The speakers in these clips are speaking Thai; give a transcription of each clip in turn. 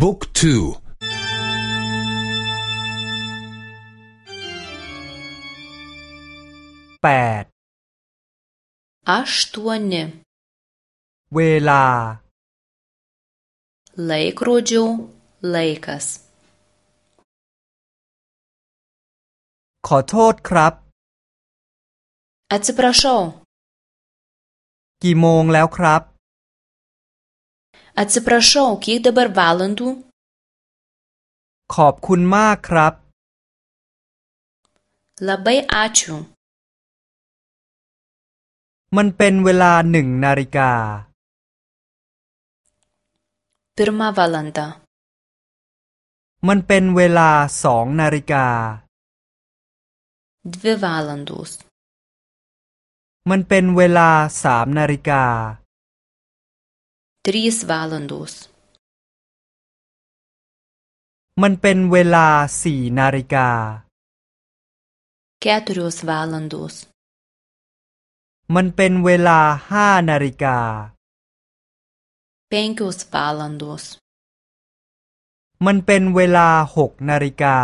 บุ๊กทูแปด aštuoni เวลา laikrodžio laikas ขอโทษครับ atsiprašau กี่โมงแล้วครับ atsiprašau kiek dabar valandų ขอบคุณมากครับ labai ačiū มันเป็นเวลาหนึ่งนาฬิกา pirma valanda มันเป็นเวลาสองนาฬิกา dvi valandos มันเป็นเวลาสามนาฬิกา trys valandos มันเป็นเวลาสี่นาฬิกา keturios valandos มันเป็นเวลาห้านาฬิกา penkios valandos มันเป็นเวลาหกนาฬิกา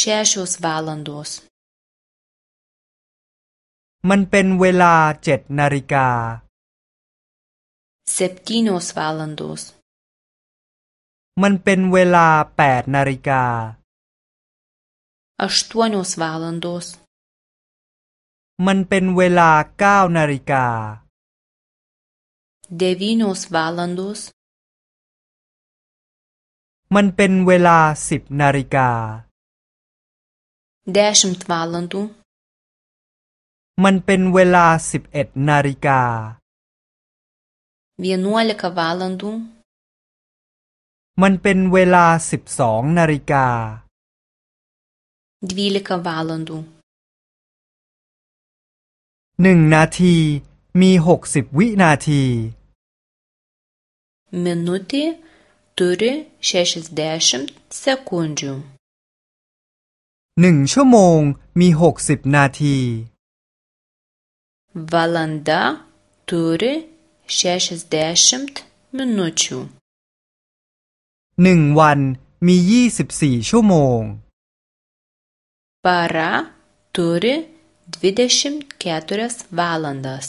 šešios valandos มันเป็นเวลาเจ็ดนาฬิกา septynios valandos มันเป็นเวลาแปดนาฬิกา aštuonios valandos มันเป็นเวลาเก้านาฬิกา devynios valandos มันเป็นเวลาสิบนาฬิกา dešimt valandų มันเป็นเวลาสิบเอ็ดนาฬิกา vienuolika valandų มันเป็นเวลาสิบสองนาฬิกา dvylika valandų หนึ่งนาทีมีหกสิบวินาที minutė turi šešiasdešimt sekundžių หนึ่งชั่วโมงมีหกสิบนาที valanda turi šešiasdešimt minučių หนึ่งวันมียี่สิบสี่ชั่วโมง para turi dvidešimt keturias valandas